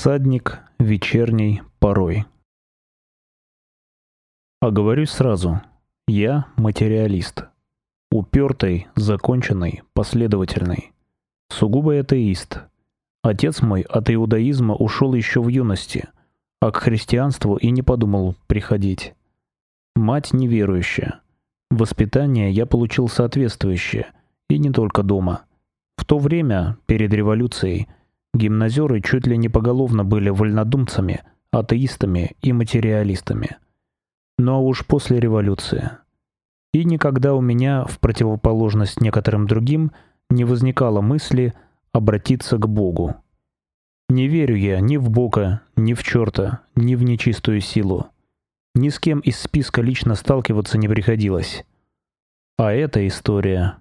Всадник вечерней порой. Оговорюсь сразу. Я материалист. Упертый, законченный, последовательный. Сугубо атеист. Отец мой от иудаизма ушел еще в юности, а к христианству и не подумал приходить. Мать неверующая. Воспитание я получил соответствующее, и не только дома. В то время, перед революцией, Гимназеры чуть ли не поголовно были вольнодумцами, атеистами и материалистами. Ну а уж после революции. И никогда у меня, в противоположность некоторым другим, не возникало мысли обратиться к Богу. Не верю я ни в Бога, ни в черта, ни в нечистую силу. Ни с кем из списка лично сталкиваться не приходилось. А эта история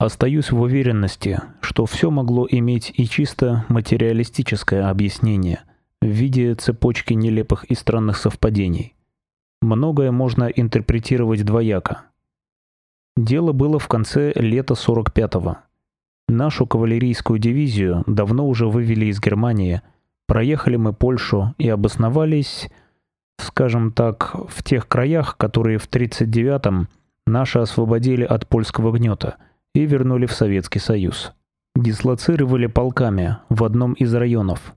Остаюсь в уверенности, что все могло иметь и чисто материалистическое объяснение в виде цепочки нелепых и странных совпадений. Многое можно интерпретировать двояко. Дело было в конце лета 45-го. Нашу кавалерийскую дивизию давно уже вывели из Германии, проехали мы Польшу и обосновались, скажем так, в тех краях, которые в 39-м наши освободили от польского гнета – и вернули в Советский Союз. Дислоцировали полками в одном из районов.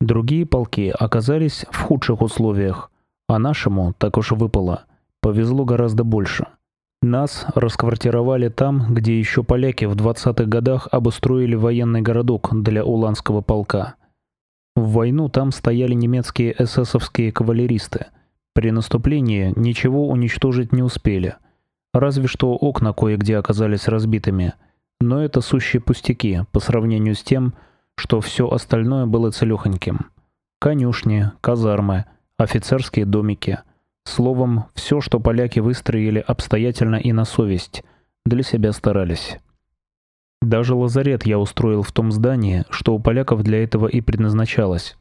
Другие полки оказались в худших условиях, а нашему, так уж выпало, повезло гораздо больше. Нас расквартировали там, где еще поляки в 20-х годах обустроили военный городок для Уланского полка. В войну там стояли немецкие эсэсовские кавалеристы. При наступлении ничего уничтожить не успели – Разве что окна кое-где оказались разбитыми, но это сущие пустяки по сравнению с тем, что все остальное было целехоньким. Конюшни, казармы, офицерские домики. Словом, все, что поляки выстроили обстоятельно и на совесть, для себя старались. Даже лазарет я устроил в том здании, что у поляков для этого и предназначалось.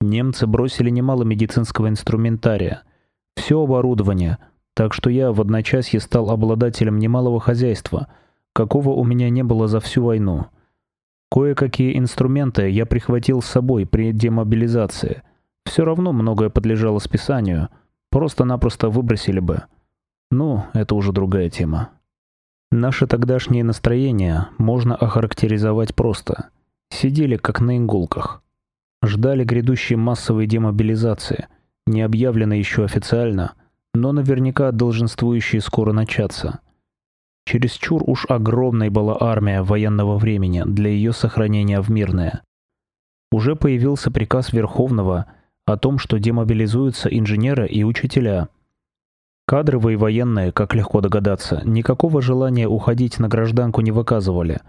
Немцы бросили немало медицинского инструментария. Все оборудование — так что я в одночасье стал обладателем немалого хозяйства, какого у меня не было за всю войну. Кое-какие инструменты я прихватил с собой при демобилизации. Все равно многое подлежало списанию, просто-напросто выбросили бы. Ну, это уже другая тема. Наше тогдашнее настроение можно охарактеризовать просто. Сидели как на иголках. Ждали грядущей массовой демобилизации, не объявленной еще официально – но наверняка долженствующие скоро начаться. Чересчур уж огромной была армия военного времени для ее сохранения в мирное. Уже появился приказ Верховного о том, что демобилизуются инженеры и учителя. Кадровые военные, как легко догадаться, никакого желания уходить на гражданку не выказывали,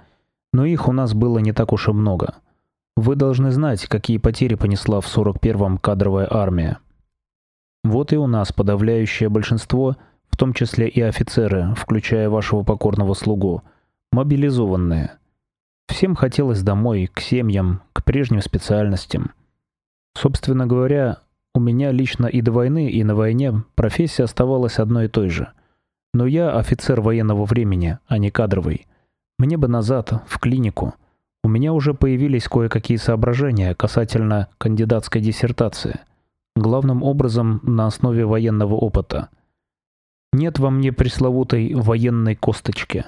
но их у нас было не так уж и много. Вы должны знать, какие потери понесла в 41-м кадровая армия. Вот и у нас подавляющее большинство, в том числе и офицеры, включая вашего покорного слугу, мобилизованные. Всем хотелось домой, к семьям, к прежним специальностям. Собственно говоря, у меня лично и до войны, и на войне профессия оставалась одной и той же. Но я офицер военного времени, а не кадровый. Мне бы назад, в клинику. У меня уже появились кое-какие соображения касательно кандидатской диссертации – главным образом на основе военного опыта. Нет во мне пресловутой военной косточки.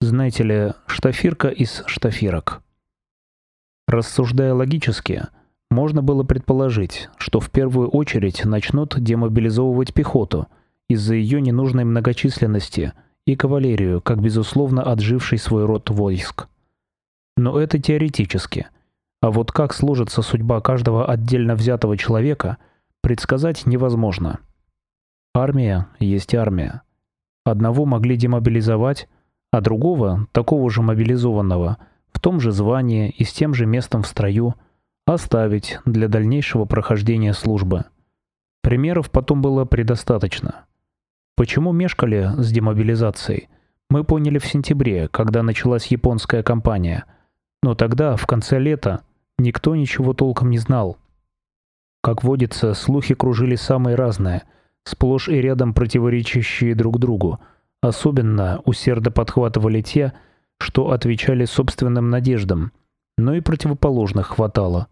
Знаете ли, штафирка из штафирок. Рассуждая логически, можно было предположить, что в первую очередь начнут демобилизовывать пехоту из-за ее ненужной многочисленности и кавалерию, как безусловно отживший свой род войск. Но это теоретически. А вот как сложится судьба каждого отдельно взятого человека – предсказать невозможно. Армия есть армия. Одного могли демобилизовать, а другого, такого же мобилизованного, в том же звании и с тем же местом в строю, оставить для дальнейшего прохождения службы. Примеров потом было предостаточно. Почему мешкали с демобилизацией, мы поняли в сентябре, когда началась японская кампания. Но тогда, в конце лета, никто ничего толком не знал. Как водится, слухи кружили самые разные, сплошь и рядом противоречащие друг другу. Особенно усердно подхватывали те, что отвечали собственным надеждам, но и противоположных хватало.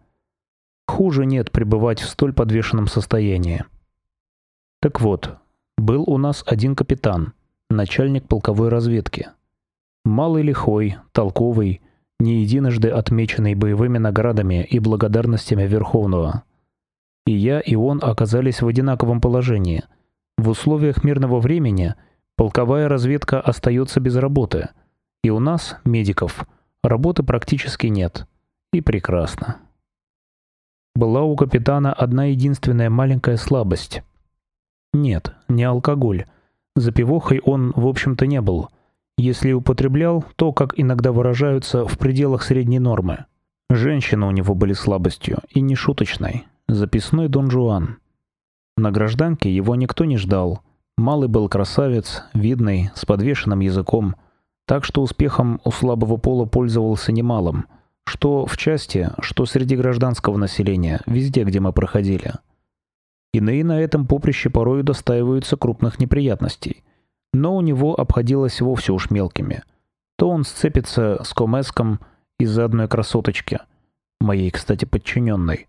Хуже нет пребывать в столь подвешенном состоянии. Так вот, был у нас один капитан, начальник полковой разведки. Малый лихой, толковый, не единожды отмеченный боевыми наградами и благодарностями Верховного. И я, и он оказались в одинаковом положении. В условиях мирного времени полковая разведка остается без работы, и у нас, медиков, работы практически нет. И прекрасно. Была у капитана одна единственная маленькая слабость. Нет, не алкоголь. Запивохой он, в общем-то, не был. Если употреблял, то, как иногда выражаются, в пределах средней нормы. Женщины у него были слабостью, и не шуточной. Записной Дон Жуан. На гражданке его никто не ждал. Малый был красавец, видный, с подвешенным языком, так что успехом у слабого пола пользовался немалым – что в части, что среди гражданского населения, везде, где мы проходили. Иные на этом поприще порою достаиваются крупных неприятностей, но у него обходилось вовсе уж мелкими. То он сцепится с комеском из-за одной красоточки, моей, кстати, подчиненной,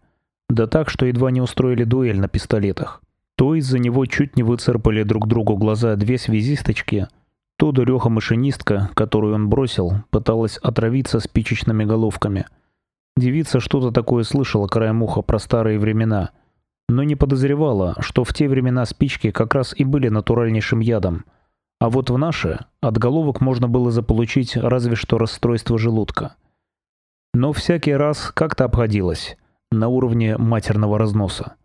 да так, что едва не устроили дуэль на пистолетах, то из-за него чуть не выцарпали друг другу глаза две связисточки – то дуреха-машинистка, которую он бросил, пыталась отравиться спичечными головками. Девица что-то такое слышала краем уха про старые времена, но не подозревала, что в те времена спички как раз и были натуральнейшим ядом. А вот в наши от головок можно было заполучить разве что расстройство желудка. Но всякий раз как-то обходилось, на уровне матерного разноса.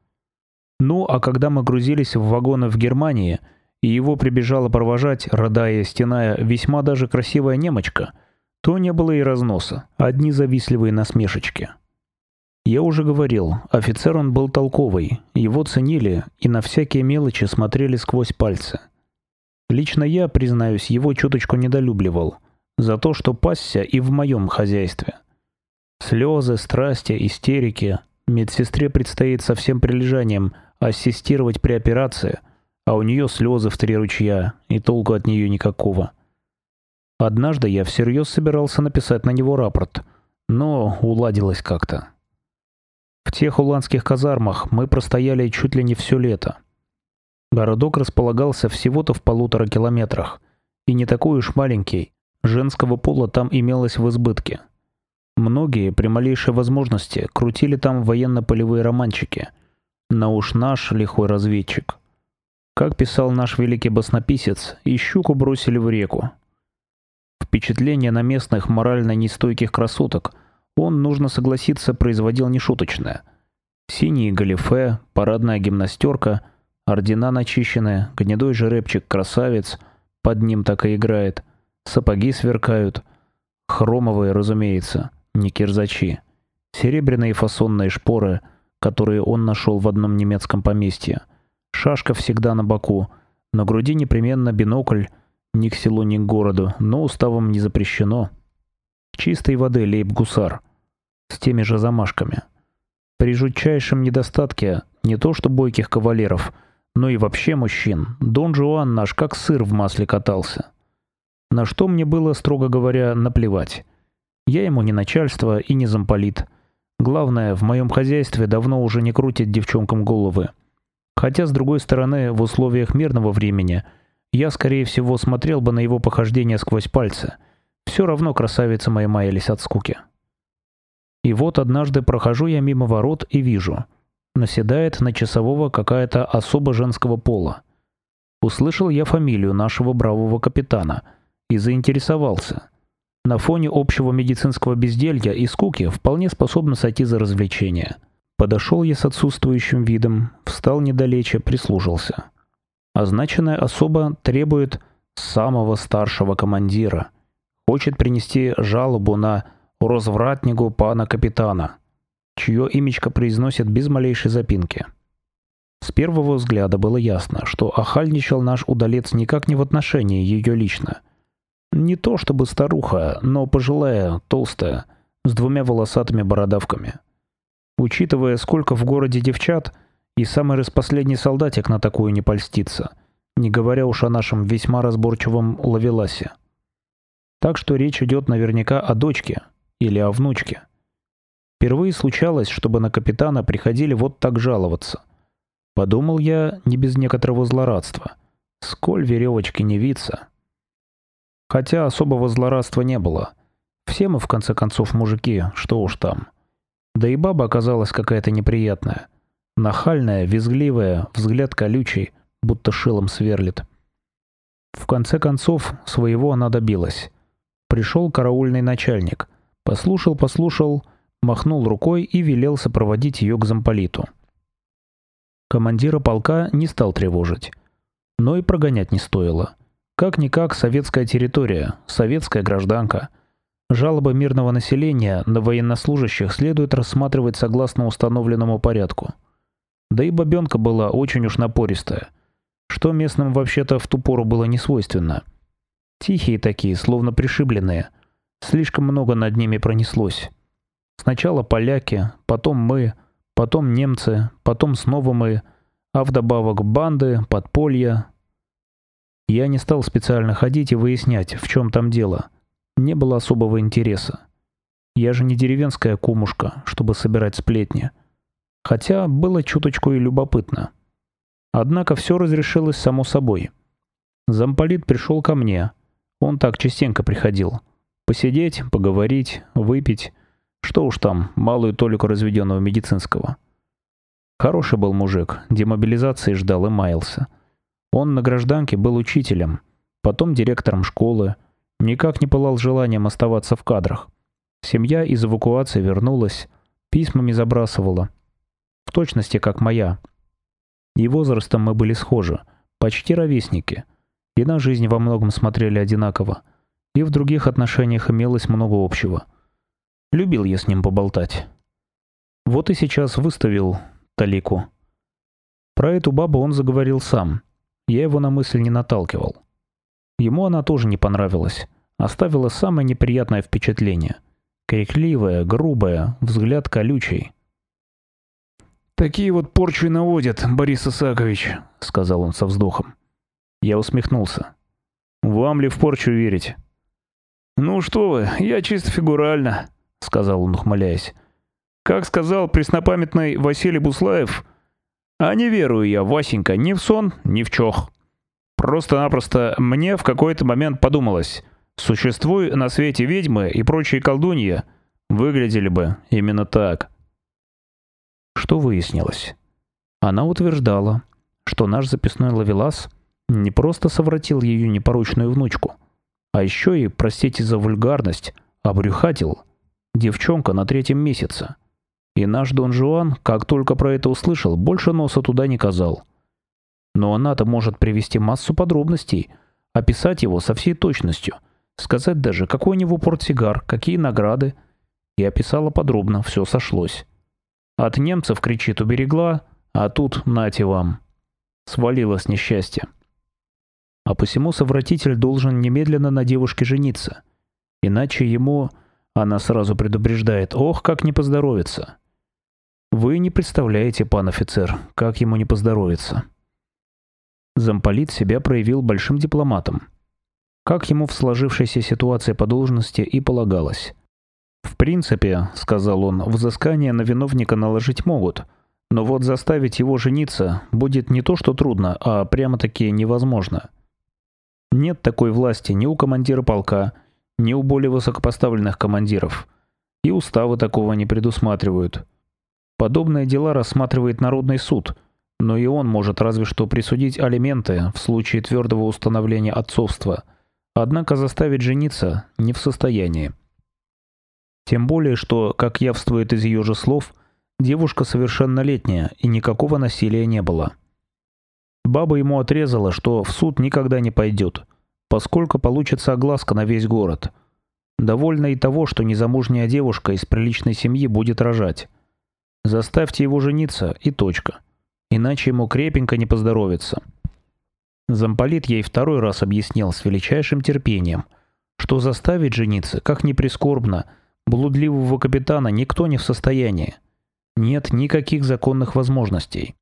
Ну, а когда мы грузились в вагоны в Германии – и его прибежала провожать, рыдая стеная, весьма даже красивая немочка, то не было и разноса, одни завистливые насмешечки. Я уже говорил, офицер он был толковый, его ценили и на всякие мелочи смотрели сквозь пальцы. Лично я, признаюсь, его чуточку недолюбливал за то, что пасся и в моем хозяйстве. Слезы, страсти, истерики. Медсестре предстоит со всем прилежанием ассистировать при операции, а у нее слезы в три ручья, и толку от нее никакого. Однажды я всерьез собирался написать на него рапорт, но уладилось как-то. В тех уланских казармах мы простояли чуть ли не все лето. Городок располагался всего-то в полутора километрах, и не такой уж маленький, женского пола там имелось в избытке. Многие при малейшей возможности крутили там военно-полевые романчики, на уж наш лихой разведчик – как писал наш великий баснописец, и щуку бросили в реку. Впечатление на местных морально нестойких красоток он, нужно согласиться, производил нешуточное. Синие галифе, парадная гимнастерка, ордена начищенные, гнедой жеребчик-красавец, под ним так и играет, сапоги сверкают, хромовые, разумеется, не кирзачи, серебряные фасонные шпоры, которые он нашел в одном немецком поместье — Шашка всегда на боку. На груди непременно бинокль. Ни к селу, ни к городу, но уставом не запрещено. Чистой воды лейб-гусар. С теми же замашками. При жутчайшем недостатке не то что бойких кавалеров, но и вообще мужчин. Дон Жуан наш как сыр в масле катался. На что мне было, строго говоря, наплевать. Я ему не начальство и не замполит. Главное, в моем хозяйстве давно уже не крутят девчонкам головы. Хотя, с другой стороны, в условиях мирного времени я, скорее всего, смотрел бы на его похождения сквозь пальцы. Все равно красавица моя маялись от скуки. И вот однажды прохожу я мимо ворот и вижу. Наседает на часового какая-то особа женского пола. Услышал я фамилию нашего бравого капитана и заинтересовался. На фоне общего медицинского безделья и скуки вполне способна сойти за развлечение. Подошел я с отсутствующим видом, встал недалече, прислушался. Означенная особа требует самого старшего командира. Хочет принести жалобу на развратнигу пана капитана, чье имечко произносит без малейшей запинки. С первого взгляда было ясно, что охальничал наш удалец никак не в отношении ее лично. Не то чтобы старуха, но пожилая, толстая, с двумя волосатыми бородавками. Учитывая, сколько в городе девчат, и самый распоследний солдатик на такую не польстится, не говоря уж о нашем весьма разборчивом лавеласе. Так что речь идет наверняка о дочке или о внучке. Впервые случалось, чтобы на капитана приходили вот так жаловаться. Подумал я не без некоторого злорадства. Сколь веревочки не виться. Хотя особого злорадства не было. Все мы, в конце концов, мужики, что уж там. Да и баба оказалась какая-то неприятная. Нахальная, визгливая, взгляд колючий, будто шилом сверлит. В конце концов, своего она добилась. Пришел караульный начальник. Послушал-послушал, махнул рукой и велел сопроводить ее к замполиту. Командира полка не стал тревожить. Но и прогонять не стоило. Как-никак советская территория, советская гражданка. Жалобы мирного населения на военнослужащих следует рассматривать согласно установленному порядку. Да и бабенка была очень уж напористая, что местным вообще-то в ту пору было не свойственно. Тихие такие, словно пришибленные. Слишком много над ними пронеслось. Сначала поляки, потом мы, потом немцы, потом снова мы, а вдобавок банды, подполья. Я не стал специально ходить и выяснять, в чем там дело. Не было особого интереса. Я же не деревенская кумушка, чтобы собирать сплетни. Хотя было чуточку и любопытно. Однако все разрешилось само собой. Замполит пришел ко мне. Он так частенько приходил. Посидеть, поговорить, выпить. Что уж там, малую толику разведенного медицинского. Хороший был мужик, демобилизации ждал и маялся. Он на гражданке был учителем, потом директором школы, никак не пылал желанием оставаться в кадрах. Семья из эвакуации вернулась, письмами забрасывала. В точности, как моя. И возрастом мы были схожи, почти ровесники. И на жизнь во многом смотрели одинаково. И в других отношениях имелось много общего. Любил я с ним поболтать. Вот и сейчас выставил Талику. Про эту бабу он заговорил сам. Я его на мысль не наталкивал. Ему она тоже не понравилась. Оставила самое неприятное впечатление. Крикливая, грубая, взгляд колючий. «Такие вот порчи наводят, Борис Исакович», — сказал он со вздохом. Я усмехнулся. «Вам ли в порчу верить?» «Ну что вы, я чисто фигурально», — сказал он, ухмыляясь. «Как сказал преснопамятный Василий Буслаев, а не верую я, Васенька, ни в сон, ни в чох. Просто-напросто мне в какой-то момент подумалось, существуя на свете ведьмы и прочие колдуньи, выглядели бы именно так». Что выяснилось? Она утверждала, что наш записной ловелас не просто совратил ее непорочную внучку, а еще и, простите за вульгарность, обрюхатил. Девчонка на третьем месяце. И наш Дон Жуан, как только про это услышал, больше носа туда не казал. Но она-то может привести массу подробностей, описать его со всей точностью, сказать даже, какой у него портсигар, какие награды. И описала подробно, все сошлось. От немцев кричит уберегла, а тут нате вам. Свалилось несчастье. А посему совратитель должен немедленно на девушке жениться. Иначе ему, она сразу предупреждает, ох, как не поздоровится. Вы не представляете, пан офицер, как ему не поздоровится. Замполит себя проявил большим дипломатом. Как ему в сложившейся ситуации по должности и полагалось. «В принципе, — сказал он, — взыскание на виновника наложить могут, но вот заставить его жениться будет не то что трудно, а прямо-таки невозможно. Нет такой власти ни у командира полка, ни у более высокопоставленных командиров. И уставы такого не предусматривают. Подобные дела рассматривает Народный суд, но и он может разве что присудить алименты в случае твердого установления отцовства, однако заставить жениться не в состоянии. Тем более, что, как явствует из ее же слов, девушка совершеннолетняя и никакого насилия не было. Баба ему отрезала, что в суд никогда не пойдет, поскольку получится огласка на весь город. Довольна и того, что незамужняя девушка из приличной семьи будет рожать. Заставьте его жениться и точка. Иначе ему крепенько не поздоровится. Замполит ей второй раз объяснил с величайшим терпением, что заставить жениться, как ни прискорбно, блудливого капитана никто не в состоянии. Нет никаких законных возможностей.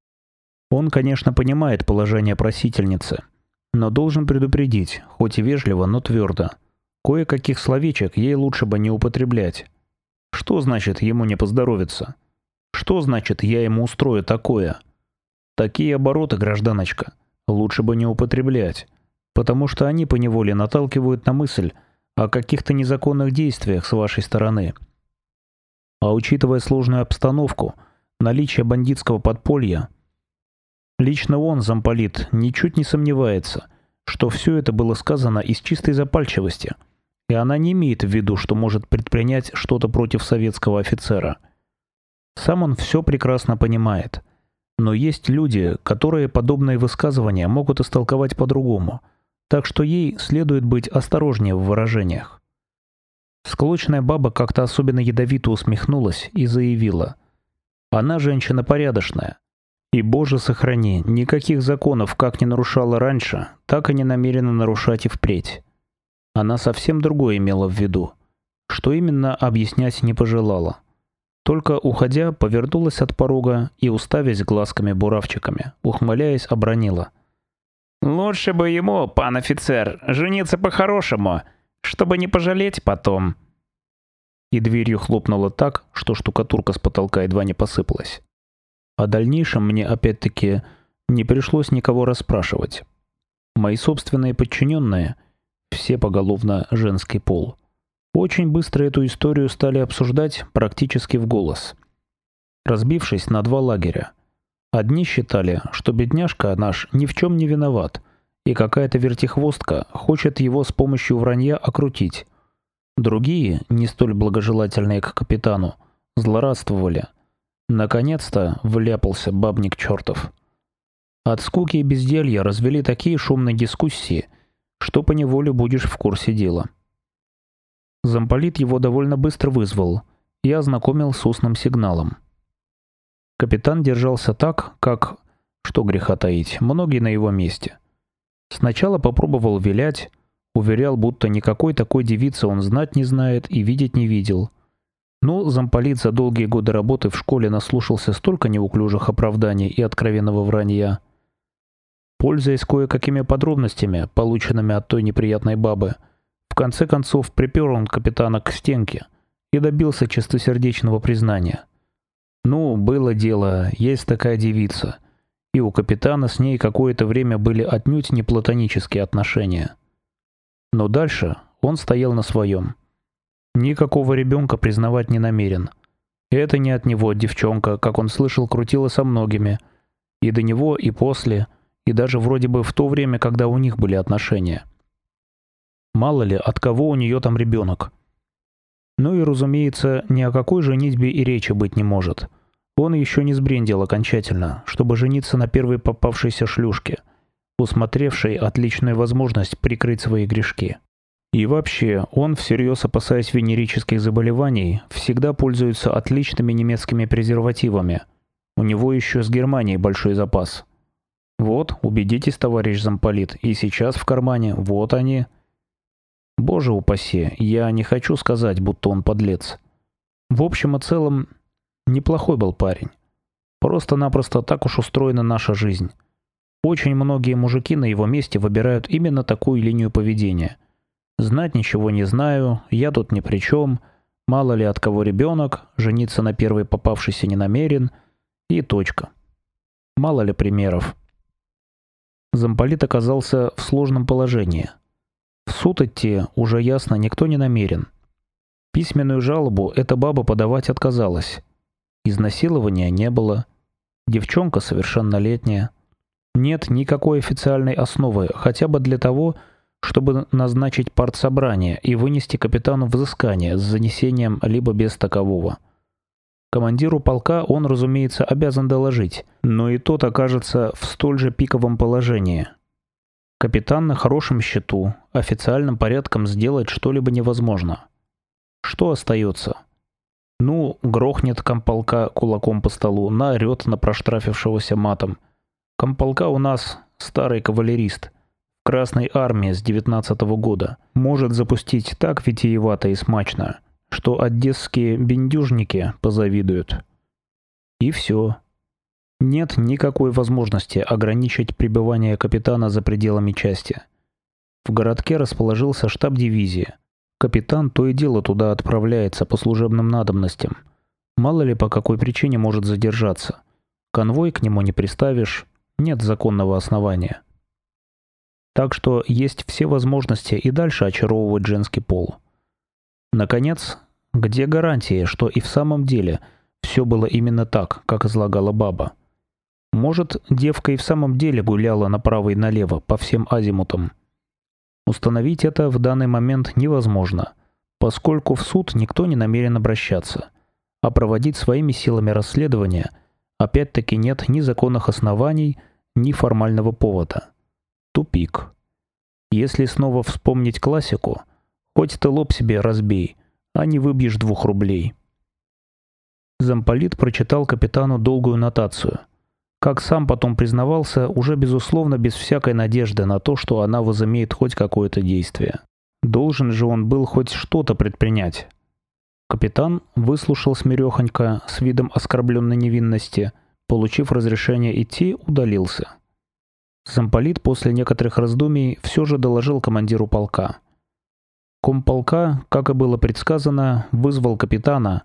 Он, конечно, понимает положение просительницы, но должен предупредить, хоть и вежливо, но твердо. Кое-каких словечек ей лучше бы не употреблять. Что значит ему не поздоровится? Что значит я ему устрою такое? Такие обороты, гражданочка, лучше бы не употреблять, потому что они поневоле наталкивают на мысль о каких-то незаконных действиях с вашей стороны. А учитывая сложную обстановку, наличие бандитского подполья, лично он, замполит, ничуть не сомневается, что все это было сказано из чистой запальчивости, и она не имеет в виду, что может предпринять что-то против советского офицера. Сам он все прекрасно понимает. Но есть люди, которые подобные высказывания могут истолковать по-другому, так что ей следует быть осторожнее в выражениях. Склочная баба как-то особенно ядовито усмехнулась и заявила. Она женщина порядочная. И, боже сохрани, никаких законов как не нарушала раньше, так и не намерена нарушать и впредь. Она совсем другое имела в виду. Что именно, объяснять не пожелала. Только, уходя, повернулась от порога и, уставясь глазками-буравчиками, ухмыляясь, обронила. «Лучше бы ему, пан офицер, жениться по-хорошему, чтобы не пожалеть потом». И дверью хлопнула так, что штукатурка с потолка едва не посыпалась. О дальнейшем мне опять-таки не пришлось никого расспрашивать. Мои собственные подчиненные, все поголовно женский пол, очень быстро эту историю стали обсуждать практически в голос. Разбившись на два лагеря. Одни считали, что бедняжка наш ни в чем не виноват, и какая-то вертихвостка хочет его с помощью вранья окрутить. Другие, не столь благожелательные к капитану, злорадствовали – Наконец-то вляпался бабник чертов. От скуки и безделья развели такие шумные дискуссии, что поневоле будешь в курсе дела. Замполит его довольно быстро вызвал и ознакомил с устным сигналом. Капитан держался так, как, что греха таить, многие на его месте. Сначала попробовал вилять, уверял, будто никакой такой девицы он знать не знает и видеть не видел – но замполит за долгие годы работы в школе наслушался столько неуклюжих оправданий и откровенного вранья. Пользуясь кое-какими подробностями, полученными от той неприятной бабы, в конце концов припер он капитана к стенке и добился чистосердечного признания. Ну, было дело, есть такая девица, и у капитана с ней какое-то время были отнюдь не платонические отношения. Но дальше он стоял на своем. Никакого ребенка признавать не намерен. Это не от него девчонка, как он слышал, крутила со многими. И до него, и после, и даже вроде бы в то время, когда у них были отношения. Мало ли, от кого у нее там ребенок. Ну и, разумеется, ни о какой женитьбе и речи быть не может. Он еще не сбрендил окончательно, чтобы жениться на первой попавшейся шлюшке, усмотревшей отличную возможность прикрыть свои грешки. И вообще, он, всерьез опасаясь венерических заболеваний, всегда пользуется отличными немецкими презервативами. У него еще с Германией большой запас. Вот, убедитесь, товарищ замполит, и сейчас в кармане, вот они. Боже упаси, я не хочу сказать, будто он подлец. В общем и целом, неплохой был парень. Просто-напросто так уж устроена наша жизнь. Очень многие мужики на его месте выбирают именно такую линию поведения – Знать ничего не знаю, я тут ни при чем, мало ли от кого ребенок, жениться на первой попавшейся не намерен, и точка. Мало ли примеров. Замполит оказался в сложном положении. Суд идти, уже ясно, никто не намерен. Письменную жалобу эта баба подавать отказалась. Изнасилования не было. Девчонка совершеннолетняя. Нет никакой официальной основы, хотя бы для того, чтобы назначить партсобрание и вынести капитану взыскание с занесением либо без такового. Командиру полка он, разумеется, обязан доложить, но и тот окажется в столь же пиковом положении. Капитан на хорошем счету, официальным порядком сделать что-либо невозможно. Что остается? Ну, грохнет комполка кулаком по столу, наорет на проштрафившегося матом. Комполка у нас старый кавалерист, Красной армии с 19 -го года может запустить так витиевато и смачно, что одесские бендюжники позавидуют. И все. Нет никакой возможности ограничить пребывание капитана за пределами части. В городке расположился штаб дивизии, Капитан то и дело туда отправляется по служебным надобностям. Мало ли по какой причине может задержаться. Конвой к нему не приставишь, нет законного основания. Так что есть все возможности и дальше очаровывать женский пол. Наконец, где гарантии, что и в самом деле все было именно так, как излагала баба? Может, девка и в самом деле гуляла направо и налево по всем азимутам? Установить это в данный момент невозможно, поскольку в суд никто не намерен обращаться, а проводить своими силами расследование опять-таки нет ни законных оснований, ни формального повода. Тупик. Если снова вспомнить классику, хоть ты лоб себе разбей, а не выбьешь двух рублей. Замполит прочитал капитану долгую нотацию – как сам потом признавался, уже безусловно без всякой надежды на то, что она возымеет хоть какое-то действие. Должен же он был хоть что-то предпринять. Капитан выслушал смирехонько с видом оскорбленной невинности, получив разрешение идти, удалился. Замполит после некоторых раздумий все же доложил командиру полка. Комполка, как и было предсказано, вызвал капитана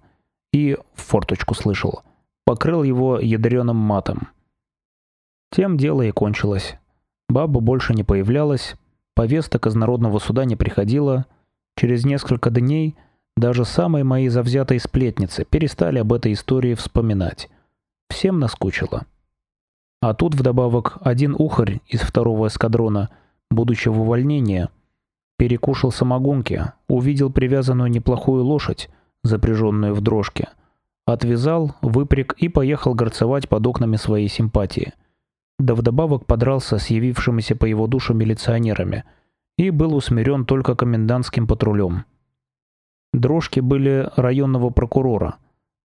и, в форточку слышал, покрыл его ядреным матом. Тем дело и кончилось. Баба больше не появлялась, повесток из народного суда не приходило. Через несколько дней даже самые мои завзятые сплетницы перестали об этой истории вспоминать. Всем наскучило. А тут вдобавок один ухарь из второго эскадрона, будучи в увольнении, перекушал самогонки, увидел привязанную неплохую лошадь, запряженную в дрожке, отвязал, выпряг и поехал горцевать под окнами своей симпатии – да вдобавок подрался с явившимися по его душу милиционерами и был усмирен только комендантским патрулем. Дрожки были районного прокурора.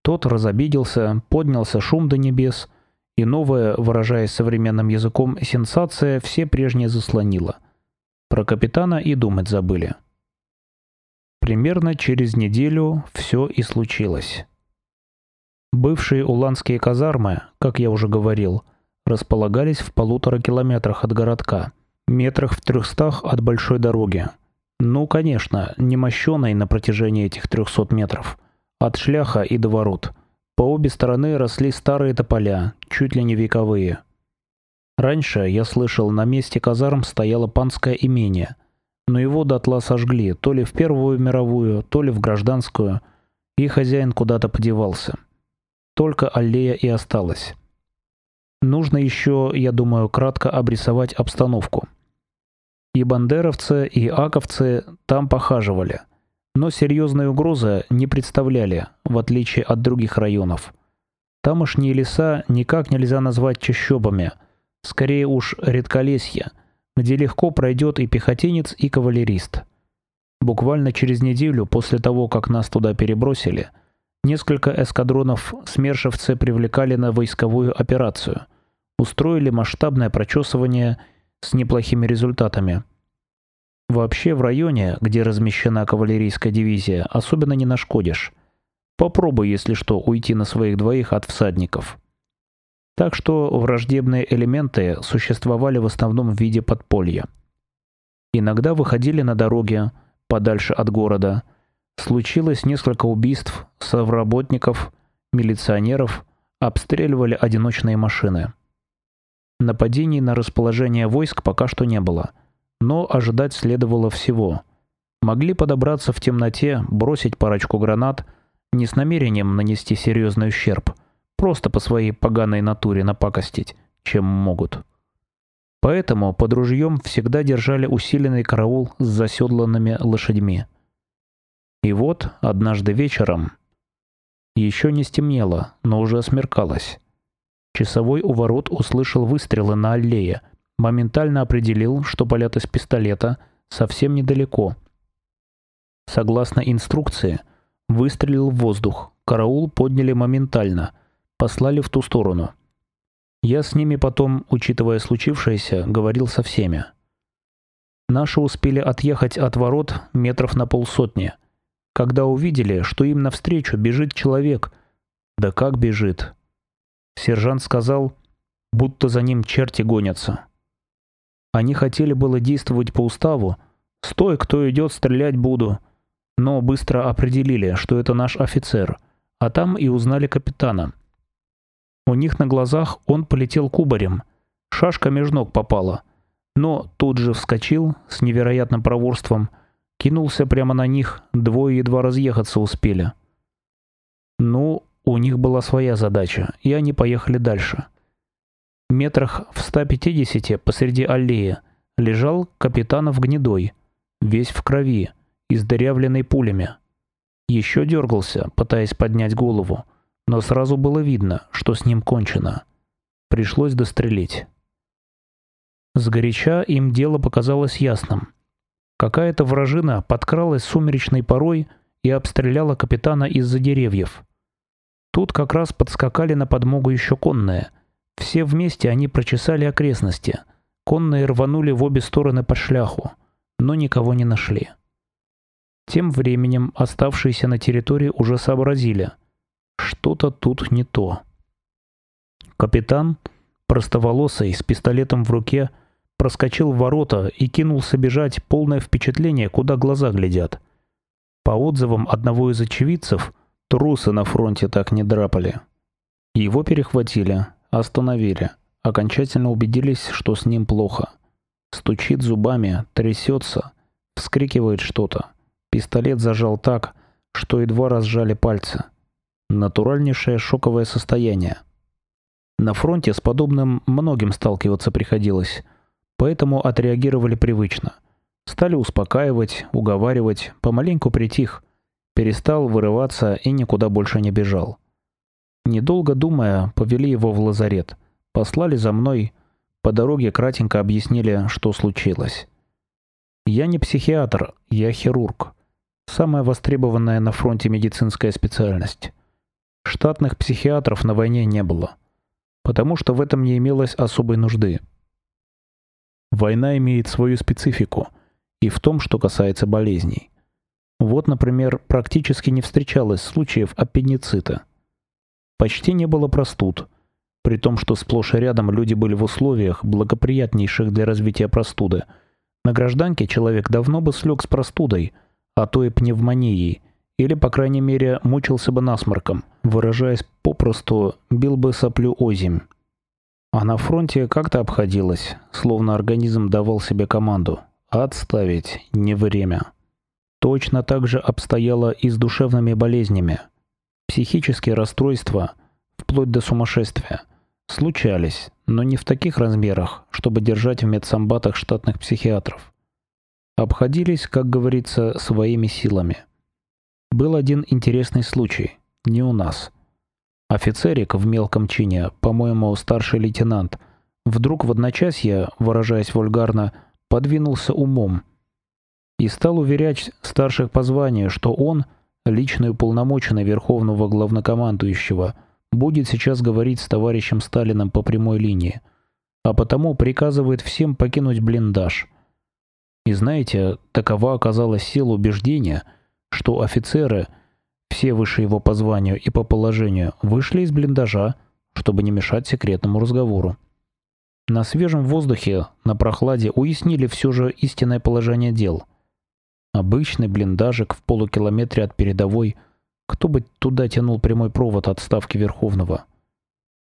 Тот разобиделся, поднялся шум до небес, и новая, выражаясь современным языком, сенсация все прежние заслонила. Про капитана и думать забыли. Примерно через неделю все и случилось. Бывшие уланские казармы, как я уже говорил, располагались в полутора километрах от городка, метрах в трехстах от большой дороги. Ну, конечно, не мощеной на протяжении этих трехсот метров. От шляха и до ворот. По обе стороны росли старые тополя, чуть ли не вековые. Раньше, я слышал, на месте казарм стояло панское имение, но его дотла сожгли, то ли в Первую мировую, то ли в гражданскую, и хозяин куда-то подевался. Только аллея и осталась. Нужно еще, я думаю, кратко обрисовать обстановку. И бандеровцы, и аковцы там похаживали, но серьезной угрозы не представляли, в отличие от других районов. Тамошние леса никак нельзя назвать чащобами, скорее уж редколесье, где легко пройдет и пехотинец, и кавалерист. Буквально через неделю после того, как нас туда перебросили, несколько эскадронов смершевцы привлекали на войсковую операцию – устроили масштабное прочесывание с неплохими результатами. Вообще в районе, где размещена кавалерийская дивизия, особенно не нашкодишь. Попробуй, если что, уйти на своих двоих от всадников. Так что враждебные элементы существовали в основном в виде подполья. Иногда выходили на дороги, подальше от города. Случилось несколько убийств совработников, милиционеров, обстреливали одиночные машины. Нападений на расположение войск пока что не было, но ожидать следовало всего. Могли подобраться в темноте, бросить парочку гранат, не с намерением нанести серьезный ущерб, просто по своей поганой натуре напакостить, чем могут. Поэтому под ружьем всегда держали усиленный караул с заседланными лошадьми. И вот, однажды вечером, еще не стемнело, но уже смеркалось. Часовой у ворот услышал выстрелы на аллее, моментально определил, что полет из пистолета совсем недалеко. Согласно инструкции, выстрелил в воздух, караул подняли моментально, послали в ту сторону. Я с ними потом, учитывая случившееся, говорил со всеми. Наши успели отъехать от ворот метров на полсотни. Когда увидели, что им навстречу бежит человек, да как бежит, Сержант сказал, будто за ним черти гонятся. Они хотели было действовать по уставу. «Стой, кто идет, стрелять буду!» но быстро определили, что это наш офицер, а там и узнали капитана. У них на глазах он полетел кубарем, шашка между ног попала, но тут же вскочил с невероятным проворством, кинулся прямо на них, двое едва разъехаться успели. Ну, у них была своя задача, и они поехали дальше. Метрах в 150 посреди аллеи лежал капитанов гнедой, весь в крови, издырявленный пулями. Еще дергался, пытаясь поднять голову, но сразу было видно, что с ним кончено. Пришлось дострелить. Сгоряча им дело показалось ясным. Какая-то вражина подкралась сумеречной порой и обстреляла капитана из-за деревьев. Тут как раз подскакали на подмогу еще конные. Все вместе они прочесали окрестности. Конные рванули в обе стороны по шляху, но никого не нашли. Тем временем оставшиеся на территории уже сообразили, что-то тут не то. Капитан, простоволосый, с пистолетом в руке, проскочил в ворота и кинулся бежать, полное впечатление, куда глаза глядят. По отзывам одного из очевидцев, трусы на фронте так не драпали. Его перехватили, остановили, окончательно убедились, что с ним плохо. Стучит зубами, трясется, вскрикивает что-то. Пистолет зажал так, что едва разжали пальцы. Натуральнейшее шоковое состояние. На фронте с подобным многим сталкиваться приходилось, поэтому отреагировали привычно. Стали успокаивать, уговаривать, помаленьку притих, перестал вырываться и никуда больше не бежал. Недолго думая, повели его в лазарет, послали за мной, по дороге кратенько объяснили, что случилось. Я не психиатр, я хирург. Самая востребованная на фронте медицинская специальность. Штатных психиатров на войне не было, потому что в этом не имелось особой нужды. Война имеет свою специфику и в том, что касается болезней. Вот, например, практически не встречалось случаев аппендицита. Почти не было простуд, при том, что сплошь и рядом люди были в условиях, благоприятнейших для развития простуды. На гражданке человек давно бы слег с простудой – а то и пневмонией, или, по крайней мере, мучился бы насморком, выражаясь попросту, бил бы соплю озимь. А на фронте как-то обходилось, словно организм давал себе команду «отставить, не время». Точно так же обстояло и с душевными болезнями. Психические расстройства, вплоть до сумасшествия, случались, но не в таких размерах, чтобы держать в медсамбатах штатных психиатров. Обходились, как говорится, своими силами. Был один интересный случай, не у нас. Офицерик в мелком чине, по-моему, старший лейтенант, вдруг в одночасье, выражаясь вульгарно, подвинулся умом и стал уверять старших по званию, что он, личный уполномоченный верховного главнокомандующего, будет сейчас говорить с товарищем Сталиным по прямой линии, а потому приказывает всем покинуть блиндаж – и знаете, такова оказалась сила убеждения, что офицеры, все выше его по званию и по положению, вышли из блиндажа, чтобы не мешать секретному разговору. На свежем воздухе, на прохладе уяснили все же истинное положение дел. Обычный блиндажик в полукилометре от передовой, кто бы туда тянул прямой провод от ставки Верховного.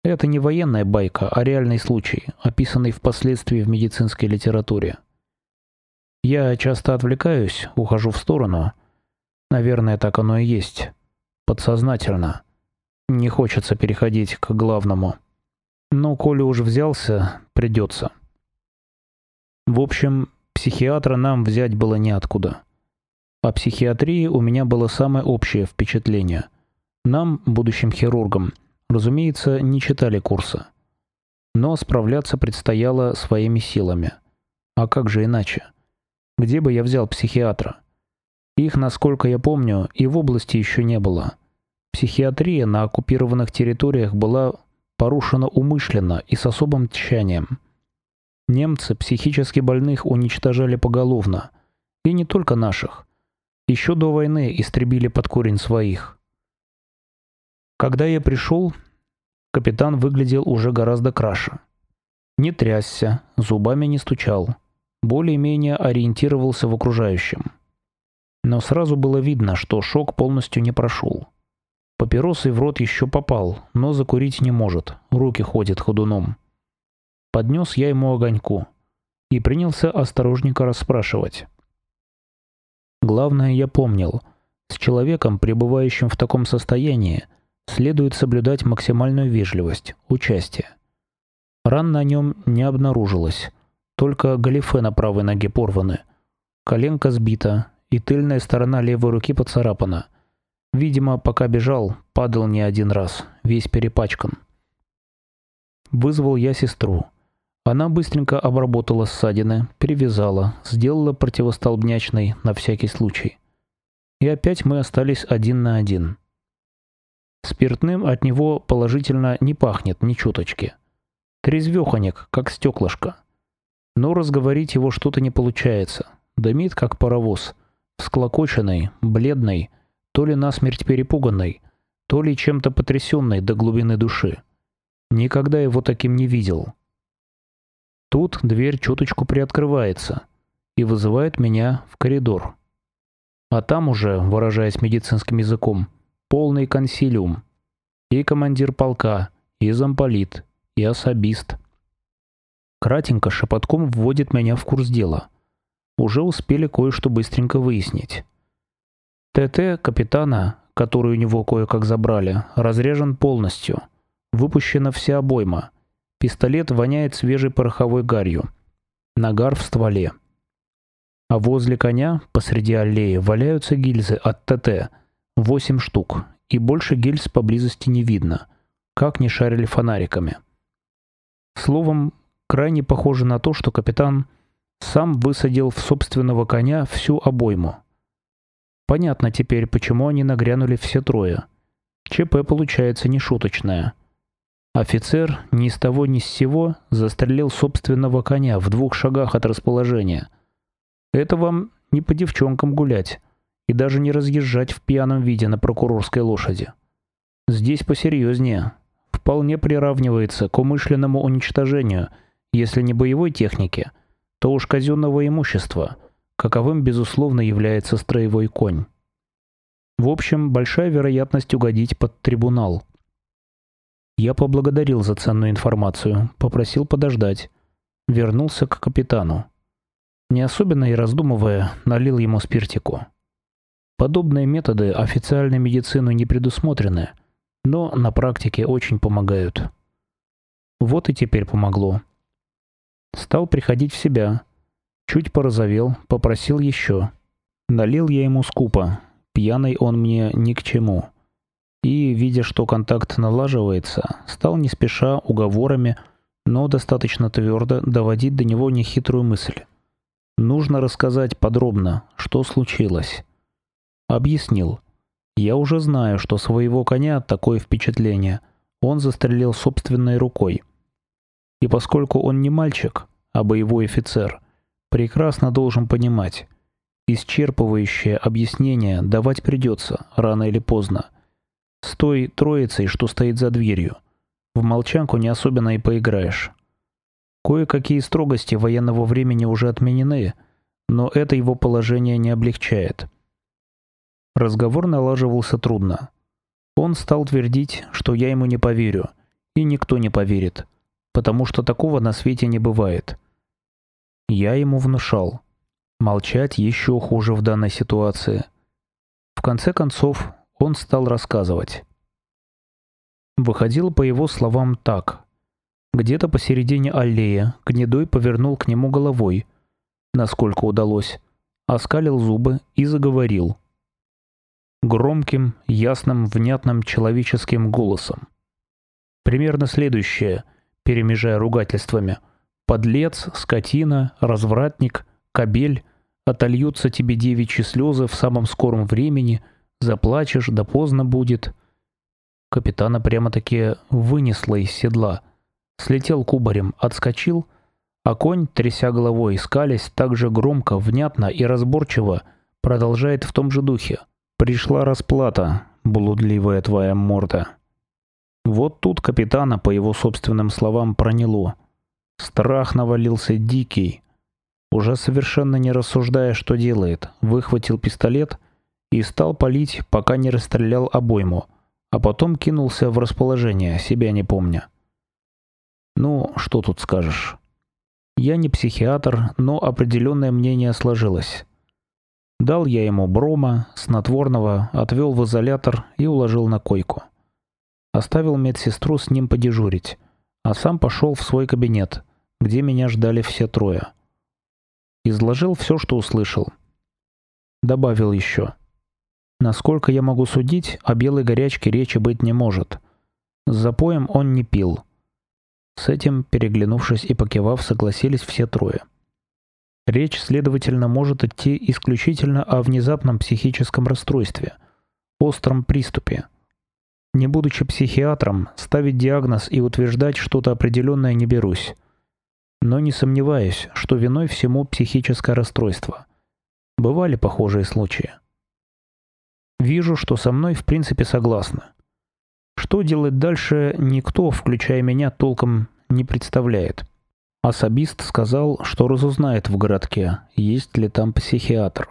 Это не военная байка, а реальный случай, описанный впоследствии в медицинской литературе. Я часто отвлекаюсь, ухожу в сторону. Наверное, так оно и есть. Подсознательно. Не хочется переходить к главному. Но коли уж взялся, придется. В общем, психиатра нам взять было неоткуда. О психиатрии у меня было самое общее впечатление. Нам, будущим хирургам, разумеется, не читали курса. Но справляться предстояло своими силами. А как же иначе? Где бы я взял психиатра? Их, насколько я помню, и в области еще не было. Психиатрия на оккупированных территориях была порушена умышленно и с особым тщанием. Немцы психически больных уничтожали поголовно, и не только наших. Еще до войны истребили под корень своих. Когда я пришел, капитан выглядел уже гораздо краше. Не трясся, зубами не стучал более-менее ориентировался в окружающем. Но сразу было видно, что шок полностью не прошел. Папиросой в рот еще попал, но закурить не может, руки ходят ходуном. Поднес я ему огоньку и принялся осторожненько расспрашивать. Главное, я помнил, с человеком, пребывающим в таком состоянии, следует соблюдать максимальную вежливость, участие. Ран на нем не обнаружилось, только галифе на правой ноге порваны, коленка сбита и тыльная сторона левой руки поцарапана. Видимо, пока бежал, падал не один раз, весь перепачкан. Вызвал я сестру. Она быстренько обработала ссадины, перевязала, сделала противостолбнячный на всякий случай. И опять мы остались один на один. Спиртным от него положительно не пахнет ни чуточки. Трезвёхонек, как стеклышко. Но разговорить его что-то не получается. Дымит, как паровоз. Всклокоченный, бледный, то ли насмерть перепуганный, то ли чем-то потрясенный до глубины души. Никогда его таким не видел. Тут дверь чуточку приоткрывается и вызывает меня в коридор. А там уже, выражаясь медицинским языком, полный консилиум. И командир полка, и замполит, и особист. Кратенько шепотком вводит меня в курс дела. Уже успели кое-что быстренько выяснить. ТТ капитана, который у него кое-как забрали, разрежен полностью. Выпущена вся обойма. Пистолет воняет свежей пороховой гарью. Нагар в стволе. А возле коня, посреди аллеи, валяются гильзы от ТТ. Восемь штук. И больше гильз поблизости не видно. Как не шарили фонариками. Словом, крайне похоже на то, что капитан сам высадил в собственного коня всю обойму. Понятно теперь, почему они нагрянули все трое. ЧП получается нешуточное. Офицер ни с того ни с сего застрелил собственного коня в двух шагах от расположения. Это вам не по девчонкам гулять и даже не разъезжать в пьяном виде на прокурорской лошади. Здесь посерьезнее. Вполне приравнивается к умышленному уничтожению, если не боевой техники, то уж казенного имущества, каковым безусловно является строевой конь. В общем, большая вероятность угодить под трибунал. Я поблагодарил за ценную информацию, попросил подождать. Вернулся к капитану. Не особенно и раздумывая, налил ему спиртику. Подобные методы официальной медицины не предусмотрены, но на практике очень помогают. Вот и теперь помогло. Стал приходить в себя. Чуть порозовел, попросил еще. Налил я ему скупо. Пьяный он мне ни к чему и, видя, что контакт налаживается, стал не спеша уговорами, но достаточно твердо доводить до него нехитрую мысль. Нужно рассказать подробно, что случилось. Объяснил. Я уже знаю, что своего коня такое впечатление он застрелил собственной рукой. И поскольку он не мальчик, а боевой офицер, прекрасно должен понимать, исчерпывающее объяснение давать придется рано или поздно с той троицей, что стоит за дверью. В молчанку не особенно и поиграешь. Кое-какие строгости военного времени уже отменены, но это его положение не облегчает. Разговор налаживался трудно. Он стал твердить, что я ему не поверю, и никто не поверит, потому что такого на свете не бывает. Я ему внушал. Молчать еще хуже в данной ситуации. В конце концов, он стал рассказывать. Выходило по его словам так. Где-то посередине аллеи гнедой повернул к нему головой, насколько удалось, оскалил зубы и заговорил. Громким, ясным, внятным человеческим голосом. Примерно следующее, перемежая ругательствами. «Подлец, скотина, развратник, кобель, отольются тебе девичьи слезы в самом скором времени», Заплачешь, да поздно будет. Капитана прямо-таки вынесло из седла. Слетел кубарем, отскочил, а конь, тряся головой и скалясь, так же громко, внятно и разборчиво продолжает в том же духе. «Пришла расплата, блудливая твоя морда». Вот тут капитана, по его собственным словам, проняло. Страх навалился дикий. уже совершенно не рассуждая, что делает, выхватил пистолет и стал палить, пока не расстрелял обойму, а потом кинулся в расположение, себя не помня. Ну, что тут скажешь? Я не психиатр, но определенное мнение сложилось. Дал я ему брома, снотворного, отвел в изолятор и уложил на койку. Оставил медсестру с ним подежурить, а сам пошел в свой кабинет, где меня ждали все трое. Изложил все, что услышал. Добавил еще. Насколько я могу судить, о белой горячке речи быть не может. С запоем он не пил. С этим, переглянувшись и покивав, согласились все трое. Речь, следовательно, может идти исключительно о внезапном психическом расстройстве, остром приступе. Не будучи психиатром, ставить диагноз и утверждать что-то определенное не берусь. Но не сомневаюсь, что виной всему психическое расстройство. Бывали похожие случаи. Вижу, что со мной в принципе согласны. Что делать дальше, никто, включая меня, толком не представляет. Особист сказал, что разузнает в городке, есть ли там психиатр.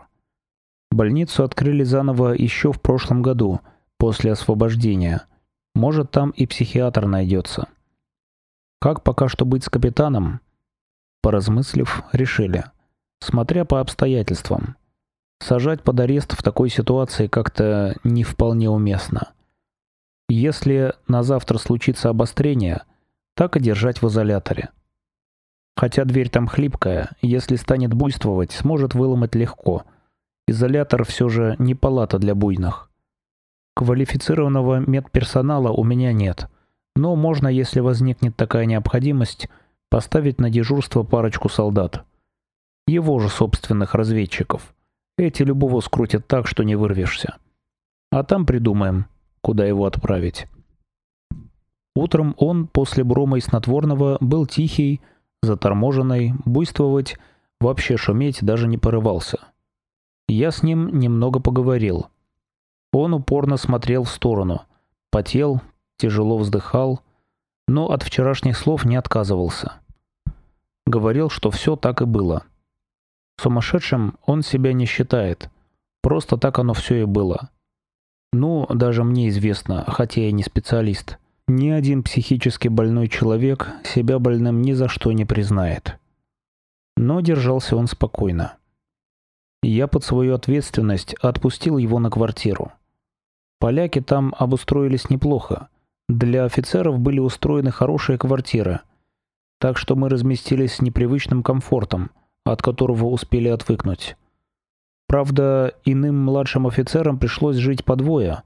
Больницу открыли заново еще в прошлом году, после освобождения. Может, там и психиатр найдется. Как пока что быть с капитаном? Поразмыслив, решили. Смотря по обстоятельствам. Сажать под арест в такой ситуации как-то не вполне уместно. Если на завтра случится обострение, так и держать в изоляторе. Хотя дверь там хлипкая, если станет буйствовать, сможет выломать легко. Изолятор все же не палата для буйных. Квалифицированного медперсонала у меня нет, но можно, если возникнет такая необходимость, поставить на дежурство парочку солдат. Его же собственных разведчиков. Эти любого скрутят так, что не вырвешься. А там придумаем, куда его отправить. Утром он после брома и снотворного был тихий, заторможенный, буйствовать, вообще шуметь даже не порывался. Я с ним немного поговорил. Он упорно смотрел в сторону, потел, тяжело вздыхал, но от вчерашних слов не отказывался. Говорил, что все так и было. Сумасшедшим он себя не считает. Просто так оно все и было. Ну, даже мне известно, хотя я не специалист. Ни один психически больной человек себя больным ни за что не признает. Но держался он спокойно. Я под свою ответственность отпустил его на квартиру. Поляки там обустроились неплохо. Для офицеров были устроены хорошие квартиры. Так что мы разместились с непривычным комфортом – от которого успели отвыкнуть. Правда, иным младшим офицерам пришлось жить по двое.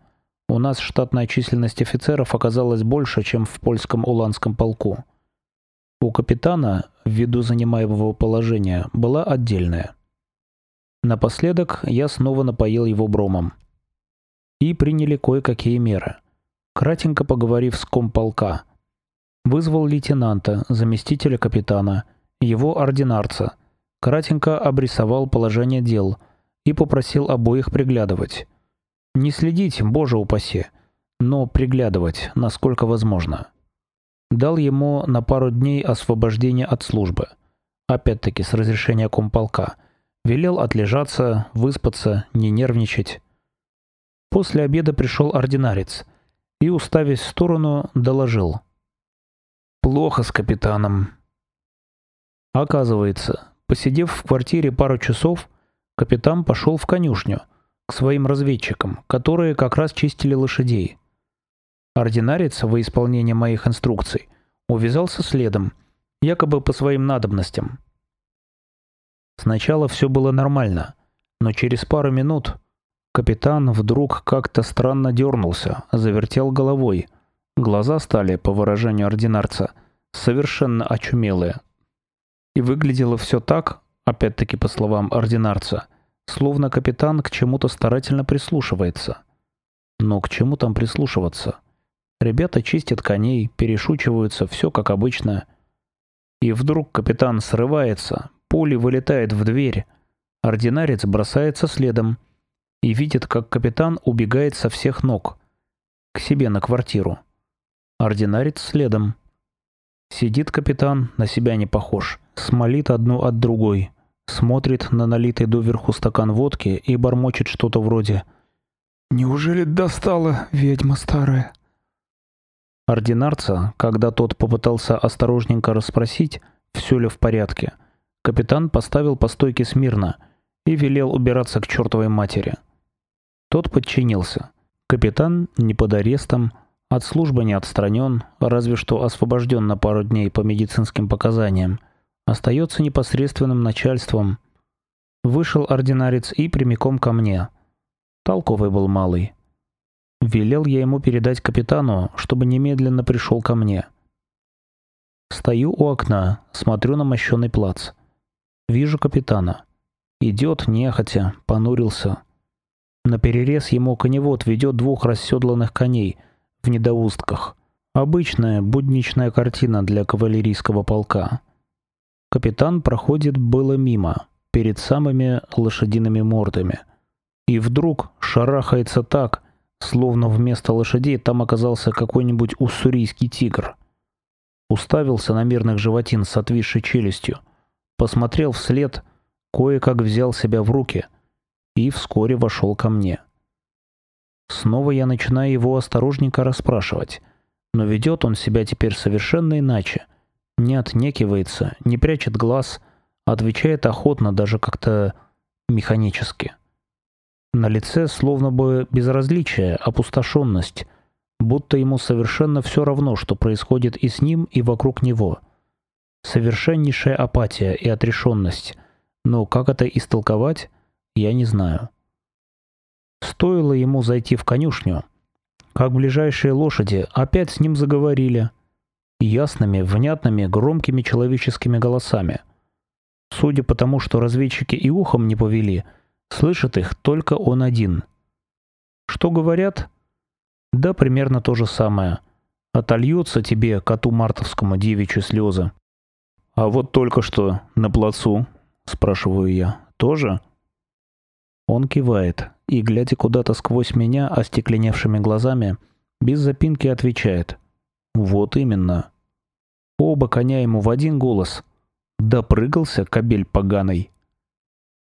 У нас штатная численность офицеров оказалась больше, чем в польском уланском полку. У капитана, ввиду занимаемого положения, была отдельная. Напоследок я снова напоил его бромом. И приняли кое-какие меры. Кратенько поговорив с комполка, вызвал лейтенанта, заместителя капитана, его ординарца, кратенько обрисовал положение дел и попросил обоих приглядывать. Не следить, боже упаси, но приглядывать, насколько возможно. Дал ему на пару дней освобождение от службы. Опять-таки с разрешения комполка. Велел отлежаться, выспаться, не нервничать. После обеда пришел ординарец и, уставясь в сторону, доложил. «Плохо с капитаном». Оказывается, Посидев в квартире пару часов, капитан пошел в конюшню к своим разведчикам, которые как раз чистили лошадей. Ординарец во исполнение моих инструкций увязался следом, якобы по своим надобностям. Сначала все было нормально, но через пару минут капитан вдруг как-то странно дернулся, завертел головой. Глаза стали, по выражению ординарца, совершенно очумелые. И выглядело все так, опять-таки по словам ординарца, словно капитан к чему-то старательно прислушивается. Но к чему там прислушиваться? Ребята чистят коней, перешучиваются, все как обычно. И вдруг капитан срывается, пули вылетает в дверь. Ординарец бросается следом и видит, как капитан убегает со всех ног к себе на квартиру. Ординарец следом. Сидит капитан, на себя не похож, смолит одну от другой. смотрит на налитый доверху стакан водки и бормочет что-то вроде «Неужели достала ведьма старая?» Ординарца, когда тот попытался осторожненько расспросить, все ли в порядке, капитан поставил по стойке смирно и велел убираться к чертовой матери. Тот подчинился. Капитан не под арестом, от службы не отстранен, разве что освобожден на пару дней по медицинским показаниям, остается непосредственным начальством. Вышел ординарец и прямиком ко мне. Толковый был малый. Велел я ему передать капитану, чтобы немедленно пришел ко мне. Стою у окна, смотрю на мощенный плац. Вижу капитана. Идет нехотя, понурился. На перерез ему коневод ведет двух расседланных коней — в недоустках. Обычная будничная картина для кавалерийского полка. Капитан проходит было мимо, перед самыми лошадиными мордами. И вдруг шарахается так, словно вместо лошадей там оказался какой-нибудь уссурийский тигр. Уставился на мирных животин с отвисшей челюстью, посмотрел вслед, кое-как взял себя в руки и вскоре вошел ко мне. Снова я начинаю его осторожненько расспрашивать. Но ведет он себя теперь совершенно иначе. Не отнекивается, не прячет глаз, отвечает охотно, даже как-то механически. На лице словно бы безразличие, опустошенность, будто ему совершенно все равно, что происходит и с ним, и вокруг него. Совершеннейшая апатия и отрешенность, но как это истолковать, я не знаю. Стоило ему зайти в конюшню, как ближайшие лошади опять с ним заговорили. Ясными, внятными, громкими человеческими голосами. Судя по тому, что разведчики и ухом не повели, слышит их только он один. Что говорят? Да, примерно то же самое. Отольются тебе, коту мартовскому, девичьи слезы. А вот только что на плацу, спрашиваю я, тоже? Он кивает и, глядя куда-то сквозь меня остекленевшими глазами, без запинки отвечает. «Вот именно». Оба коня ему в один голос. Допрыгался кобель поганый.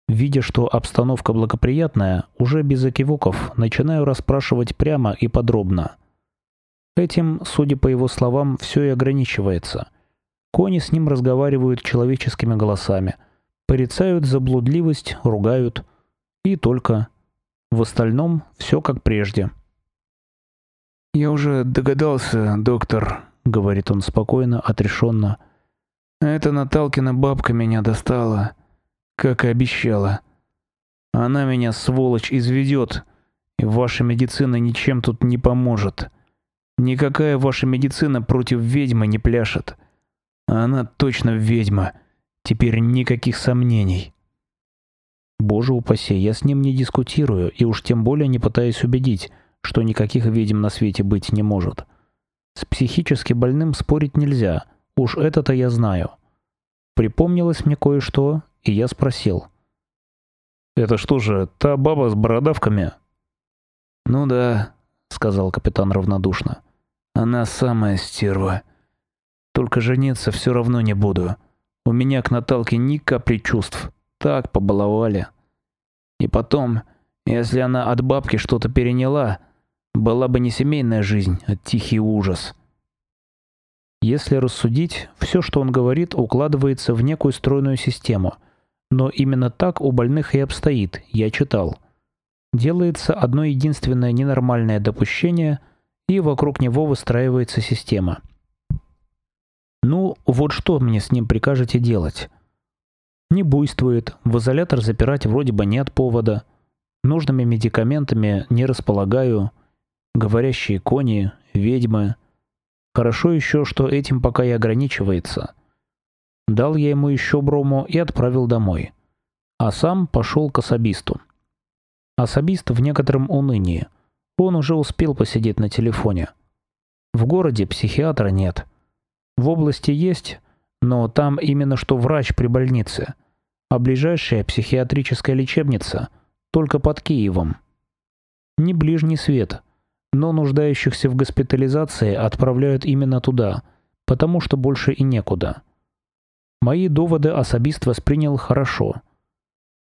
Видя, что обстановка благоприятная, уже без окивоков начинаю расспрашивать прямо и подробно. Этим, судя по его словам, все и ограничивается. Кони с ним разговаривают человеческими голосами, порицают за блудливость, ругают, и только. В остальном все как прежде. «Я уже догадался, доктор», — говорит он спокойно, отрешенно. «Эта Наталкина бабка меня достала, как и обещала. Она меня, сволочь, изведет, и ваша медицина ничем тут не поможет. Никакая ваша медицина против ведьмы не пляшет. Она точно ведьма, теперь никаких сомнений». Боже упаси, я с ним не дискутирую и уж тем более не пытаюсь убедить, что никаких ведьм на свете быть не может. С психически больным спорить нельзя, уж это-то я знаю. Припомнилось мне кое-что, и я спросил. «Это что же, та баба с бородавками?» «Ну да», — сказал капитан равнодушно. «Она самая стерва. Только жениться все равно не буду. У меня к Наталке ни капли чувств» так побаловали. И потом, если она от бабки что-то переняла, была бы не семейная жизнь, а тихий ужас. Если рассудить, все, что он говорит, укладывается в некую стройную систему. Но именно так у больных и обстоит, я читал. Делается одно единственное ненормальное допущение, и вокруг него выстраивается система. Ну, вот что мне с ним прикажете делать? Не буйствует, в изолятор запирать вроде бы нет повода. Нужными медикаментами не располагаю. Говорящие кони, ведьмы. Хорошо еще, что этим пока и ограничивается. Дал я ему еще брому и отправил домой. А сам пошел к особисту. Особист в некотором унынии. Он уже успел посидеть на телефоне. В городе психиатра нет. В области есть, но там именно что врач при больнице а ближайшая психиатрическая лечебница только под Киевом. Не ближний свет, но нуждающихся в госпитализации отправляют именно туда, потому что больше и некуда. Мои доводы особист воспринял хорошо.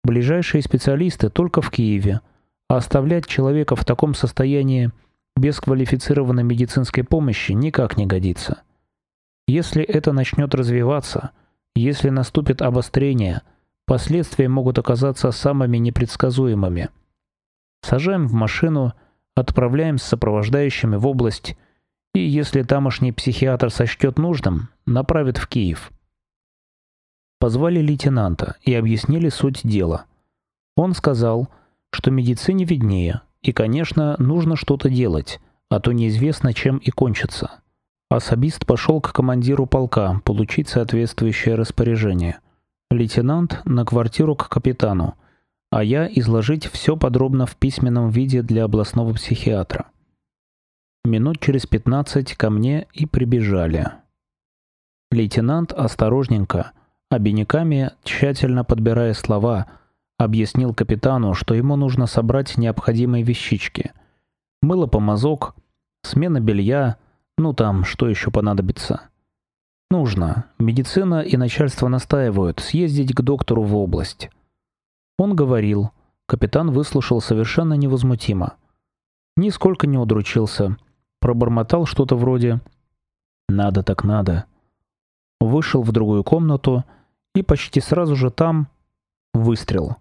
Ближайшие специалисты только в Киеве, а оставлять человека в таком состоянии без квалифицированной медицинской помощи никак не годится. Если это начнет развиваться, если наступит обострение, последствия могут оказаться самыми непредсказуемыми. Сажаем в машину, отправляем с сопровождающими в область и, если тамошний психиатр сочтет нужным, направит в Киев. Позвали лейтенанта и объяснили суть дела. Он сказал, что медицине виднее, и, конечно, нужно что-то делать, а то неизвестно, чем и кончится. Особист пошел к командиру полка получить соответствующее распоряжение. Лейтенант на квартиру к капитану, а я изложить все подробно в письменном виде для областного психиатра. Минут через пятнадцать ко мне и прибежали. Лейтенант осторожненько, обиняками, тщательно подбирая слова, объяснил капитану, что ему нужно собрать необходимые вещички: мыло-помазок, смена белья, ну там, что еще понадобится? Нужно. Медицина и начальство настаивают съездить к доктору в область. Он говорил. Капитан выслушал совершенно невозмутимо. Нисколько не удручился. Пробормотал что-то вроде «надо так надо». Вышел в другую комнату и почти сразу же там выстрел.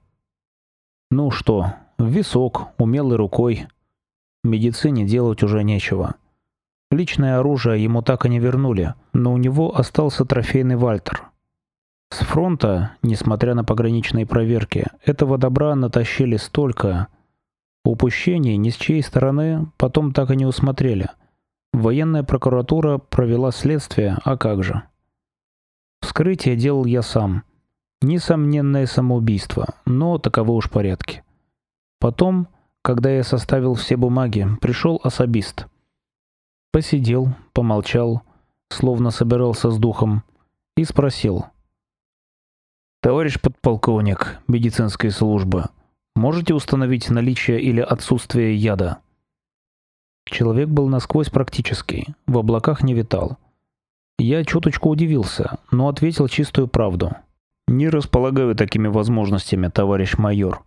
Ну что, висок, умелой рукой. Медицине делать уже нечего. Личное оружие ему так и не вернули, но у него остался трофейный Вальтер. С фронта, несмотря на пограничные проверки, этого добра натащили столько. Упущений ни с чьей стороны потом так и не усмотрели. Военная прокуратура провела следствие, а как же? Вскрытие делал я сам. Несомненное самоубийство, но таковы уж порядки. Потом, когда я составил все бумаги, пришел особист. Посидел, помолчал, словно собирался с духом, и спросил: "Товарищ подполковник медицинской службы, можете установить наличие или отсутствие яда?" Человек был насквозь практический, в облаках не витал. Я чуточку удивился, но ответил чистую правду. Не располагаю такими возможностями, товарищ майор.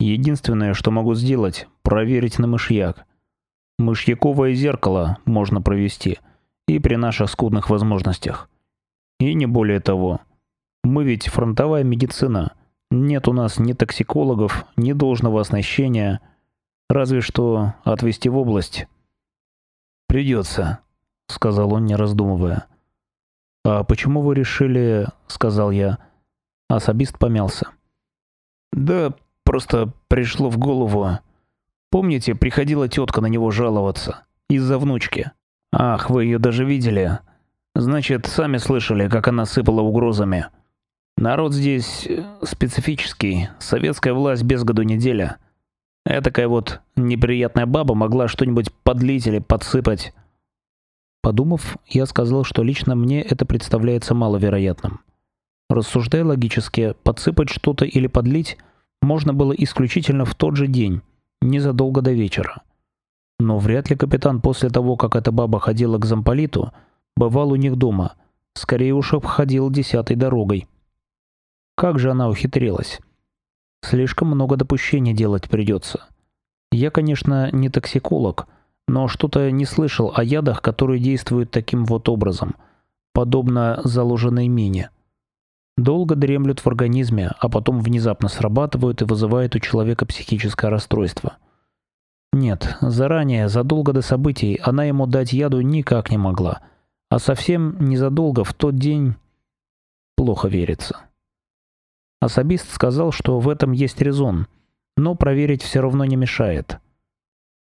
Единственное, что могу сделать, проверить на мышьяк. Мышьяковое зеркало можно провести и при наших скудных возможностях. И не более того. Мы ведь фронтовая медицина. Нет у нас ни токсикологов, ни должного оснащения, разве что отвезти в область. Придется, сказал он, не раздумывая. А почему вы решили, сказал я. Особист помялся. Да просто пришло в голову. Помните, приходила тетка на него жаловаться из-за внучки. Ах, вы ее даже видели. Значит, сами слышали, как она сыпала угрозами. Народ здесь э, специфический, советская власть без году неделя. Этакая вот неприятная баба могла что-нибудь подлить или подсыпать. Подумав, я сказал, что лично мне это представляется маловероятным. Рассуждая логически, подсыпать что-то или подлить можно было исключительно в тот же день, незадолго до вечера. Но вряд ли капитан после того, как эта баба ходила к замполиту, бывал у них дома. Скорее уж обходил десятой дорогой. Как же она ухитрилась? Слишком много допущений делать придется. Я, конечно, не токсиколог, но что-то не слышал о ядах, которые действуют таким вот образом, подобно заложенной мине. Долго дремлют в организме, а потом внезапно срабатывают и вызывают у человека психическое расстройство. Нет, заранее, задолго до событий, она ему дать яду никак не могла. А совсем незадолго, в тот день, плохо верится. Особист сказал, что в этом есть резон, но проверить все равно не мешает.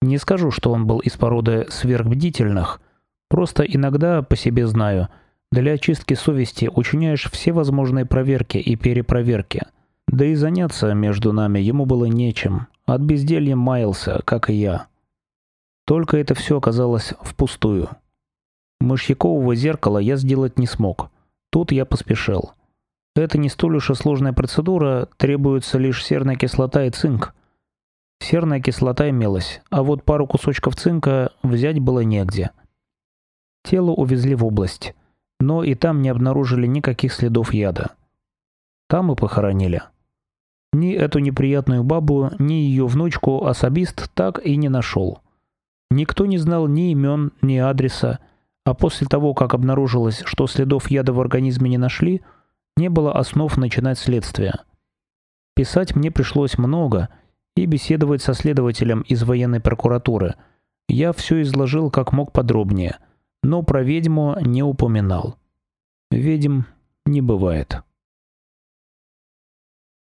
Не скажу, что он был из породы сверхбдительных, просто иногда по себе знаю – для очистки совести учиняешь все возможные проверки и перепроверки. Да и заняться между нами ему было нечем. От безделья маялся, как и я. Только это все оказалось впустую. Мышьякового зеркала я сделать не смог. Тут я поспешил. Это не столь уж и сложная процедура, требуется лишь серная кислота и цинк. Серная кислота имелась, а вот пару кусочков цинка взять было негде. Тело увезли в область. Но и там не обнаружили никаких следов яда. Там и похоронили. Ни эту неприятную бабу, ни ее внучку особист так и не нашел. Никто не знал ни имен, ни адреса, а после того, как обнаружилось, что следов яда в организме не нашли, не было основ начинать следствие. Писать мне пришлось много и беседовать со следователем из военной прокуратуры. Я все изложил как мог подробнее, но про ведьму не упоминал. Ведьм не бывает.